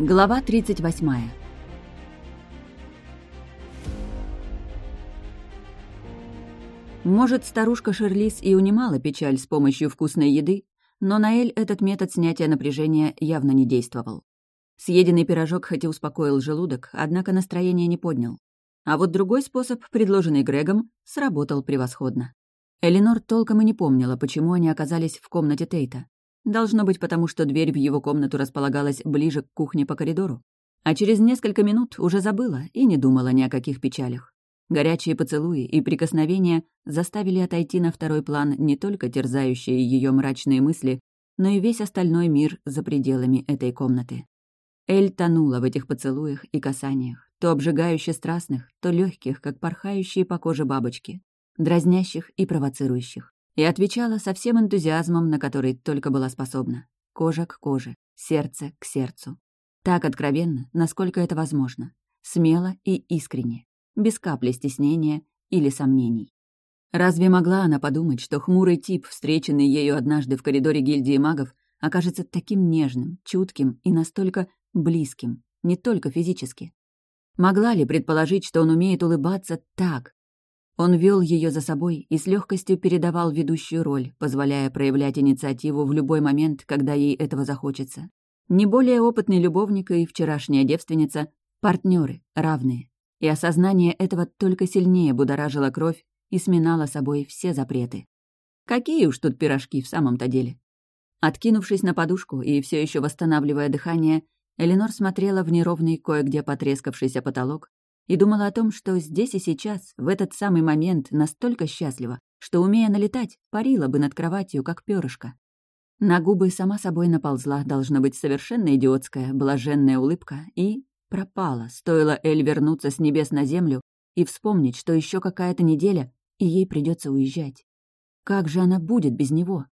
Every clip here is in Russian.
Глава 38 Может, старушка Шерлис и унимала печаль с помощью вкусной еды, но на Эль этот метод снятия напряжения явно не действовал. Съеденный пирожок хоть и успокоил желудок, однако настроение не поднял. А вот другой способ, предложенный Грегом, сработал превосходно. Эленор толком и не помнила, почему они оказались в комнате Тейта. Должно быть потому, что дверь в его комнату располагалась ближе к кухне по коридору. А через несколько минут уже забыла и не думала ни о каких печалях. Горячие поцелуи и прикосновения заставили отойти на второй план не только терзающие ее мрачные мысли, но и весь остальной мир за пределами этой комнаты. Эль тонула в этих поцелуях и касаниях, то обжигающе страстных, то легких, как порхающие по коже бабочки, дразнящих и провоцирующих, и отвечала со всем энтузиазмом, на который только была способна. Кожа к коже, сердце к сердцу. Так откровенно, насколько это возможно. Смело и искренне без капли стеснения или сомнений. Разве могла она подумать, что хмурый тип, встреченный ею однажды в коридоре гильдии магов, окажется таким нежным, чутким и настолько близким, не только физически? Могла ли предположить, что он умеет улыбаться так? Он вел ее за собой и с легкостью передавал ведущую роль, позволяя проявлять инициативу в любой момент, когда ей этого захочется. Не более опытный любовник и вчерашняя девственница — партнеры, равные, и осознание этого только сильнее будоражило кровь и сминало собой все запреты. Какие уж тут пирожки в самом-то деле. Откинувшись на подушку и все еще восстанавливая дыхание, Эленор смотрела в неровный кое-где потрескавшийся потолок и думала о том, что здесь и сейчас, в этот самый момент, настолько счастлива, что, умея налетать, парила бы над кроватью, как перышко. На губы сама собой наползла, должно быть, совершенно идиотская, блаженная улыбка, и пропала, стоило Эль вернуться с небес на землю и вспомнить, что еще какая-то неделя, и ей придется уезжать. Как же она будет без него?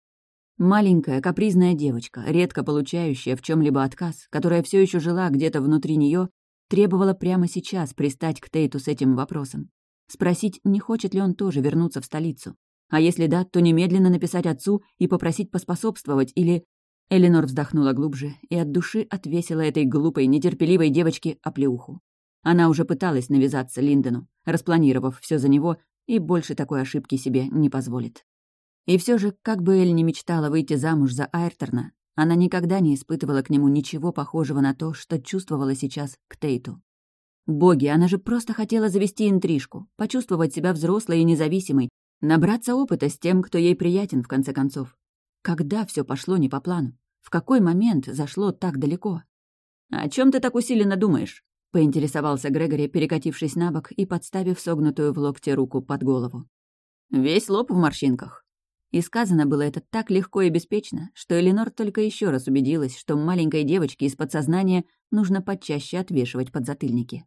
Маленькая капризная девочка, редко получающая в чем либо отказ, которая все еще жила где-то внутри нее, требовала прямо сейчас пристать к Тейту с этим вопросом. Спросить, не хочет ли он тоже вернуться в столицу. А если да, то немедленно написать отцу и попросить поспособствовать или Эленор вздохнула глубже и от души отвесила этой глупой, нетерпеливой девочке оплеуху. Она уже пыталась навязаться Линдону, распланировав все за него, и больше такой ошибки себе не позволит. И все же, как бы Эль не мечтала выйти замуж за Айрторна, она никогда не испытывала к нему ничего похожего на то, что чувствовала сейчас к Тейту. Боги, она же просто хотела завести интрижку, почувствовать себя взрослой и независимой, набраться опыта с тем, кто ей приятен, в конце концов. Когда все пошло не по плану? В какой момент зашло так далеко? «О чем ты так усиленно думаешь?» — поинтересовался Грегори, перекатившись на бок и подставив согнутую в локте руку под голову. «Весь лоб в морщинках». И сказано было это так легко и беспечно, что Эленор только еще раз убедилась, что маленькой девочке из подсознания нужно почаще отвешивать подзатыльники.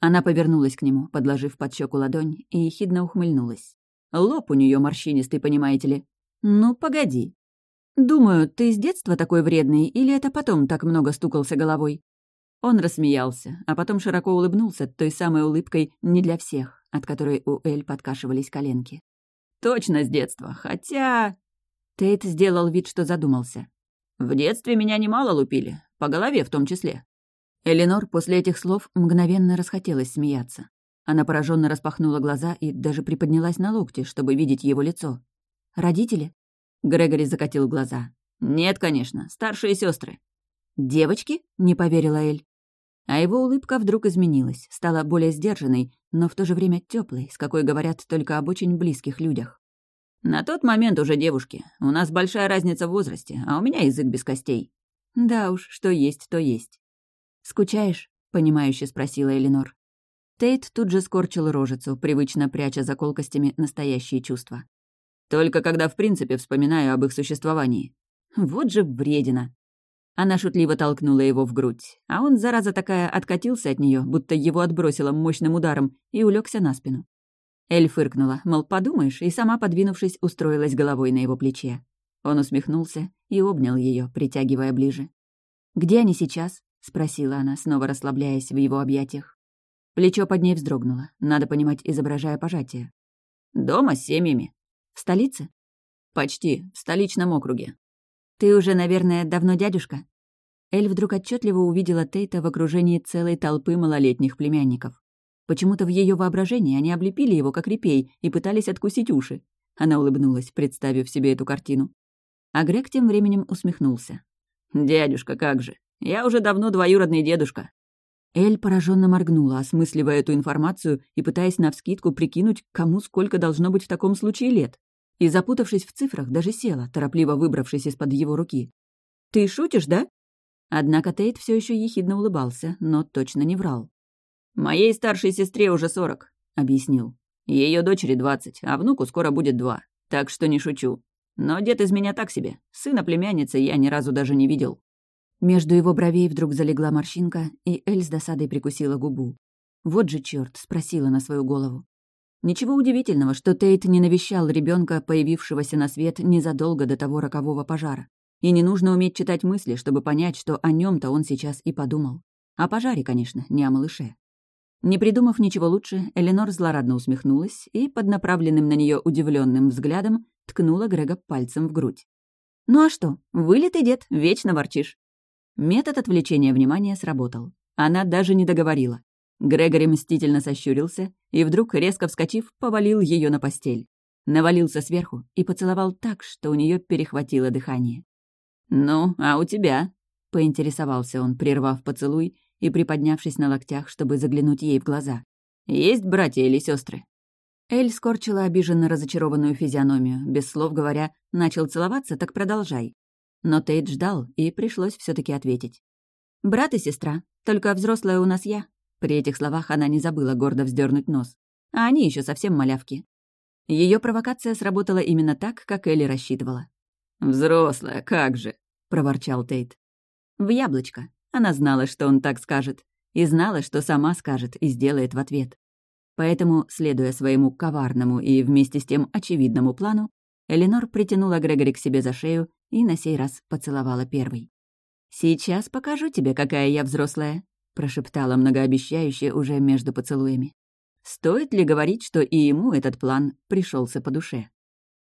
Она повернулась к нему, подложив под щеку ладонь, и ехидно ухмыльнулась. Лоб у нее морщинистый, понимаете ли. «Ну, погоди, «Думаю, ты с детства такой вредный, или это потом так много стукался головой?» Он рассмеялся, а потом широко улыбнулся той самой улыбкой не для всех, от которой у Эль подкашивались коленки. «Точно с детства, хотя...» Тейт сделал вид, что задумался. «В детстве меня немало лупили, по голове в том числе». Эленор после этих слов мгновенно расхотелось смеяться. Она пораженно распахнула глаза и даже приподнялась на локте, чтобы видеть его лицо. «Родители?» Грегори закатил глаза. «Нет, конечно, старшие сестры. «Девочки?» — не поверила Эль. А его улыбка вдруг изменилась, стала более сдержанной, но в то же время теплой, с какой говорят только об очень близких людях. «На тот момент уже девушки. У нас большая разница в возрасте, а у меня язык без костей». «Да уж, что есть, то есть». «Скучаешь?» — понимающе спросила Эленор. Тейт тут же скорчил рожицу, привычно пряча за колкостями настоящие чувства. Только когда в принципе вспоминаю об их существовании. Вот же вредина. Она шутливо толкнула его в грудь, а он, зараза такая, откатился от нее, будто его отбросило мощным ударом, и улегся на спину. Эль фыркнула, мол, подумаешь, и сама, подвинувшись, устроилась головой на его плече. Он усмехнулся и обнял ее, притягивая ближе. «Где они сейчас?» — спросила она, снова расслабляясь в его объятиях. Плечо под ней вздрогнуло, надо понимать, изображая пожатие. «Дома с семьями», в столице? Почти, в столичном округе. Ты уже, наверное, давно дядюшка? Эль вдруг отчетливо увидела Тейта в окружении целой толпы малолетних племянников. Почему-то в ее воображении они облепили его, как репей, и пытались откусить уши. Она улыбнулась, представив себе эту картину. А Грег тем временем усмехнулся. «Дядюшка, как же! Я уже давно двоюродный дедушка!» Эль пораженно моргнула, осмысливая эту информацию и пытаясь навскидку прикинуть, кому сколько должно быть в таком случае лет. И, запутавшись в цифрах, даже села, торопливо выбравшись из-под его руки. «Ты шутишь, да?» Однако Тейт все еще ехидно улыбался, но точно не врал. «Моей старшей сестре уже сорок», — объяснил. Ее дочери двадцать, а внуку скоро будет два. Так что не шучу. Но дед из меня так себе. Сына племянницы я ни разу даже не видел». Между его бровей вдруг залегла морщинка, и Эль с досадой прикусила губу. «Вот же черт, спросила на свою голову. Ничего удивительного, что Тейт не навещал ребенка, появившегося на свет незадолго до того рокового пожара. И не нужно уметь читать мысли, чтобы понять, что о нем то он сейчас и подумал. О пожаре, конечно, не о малыше. Не придумав ничего лучше, Эленор злорадно усмехнулась и, под направленным на нее удивленным взглядом, ткнула Грега пальцем в грудь. «Ну а что, вылитый дед, вечно ворчишь». Метод отвлечения внимания сработал. Она даже не договорила. Грегори мстительно сощурился и вдруг, резко вскочив, повалил ее на постель. Навалился сверху и поцеловал так, что у нее перехватило дыхание. «Ну, а у тебя?» — поинтересовался он, прервав поцелуй и приподнявшись на локтях, чтобы заглянуть ей в глаза. «Есть братья или сестры? Эль скорчила обиженно разочарованную физиономию, без слов говоря, начал целоваться, так продолжай. Но Тейт ждал, и пришлось все таки ответить. «Брат и сестра, только взрослая у нас я». При этих словах она не забыла гордо вздернуть нос. А они еще совсем малявки. Ее провокация сработала именно так, как Элли рассчитывала. «Взрослая, как же!» — проворчал Тейт. «В яблочко. Она знала, что он так скажет, и знала, что сама скажет и сделает в ответ. Поэтому, следуя своему коварному и вместе с тем очевидному плану, Эленор притянула Грегори к себе за шею и на сей раз поцеловала первой. «Сейчас покажу тебе, какая я взрослая», — прошептала многообещающе уже между поцелуями. Стоит ли говорить, что и ему этот план пришелся по душе?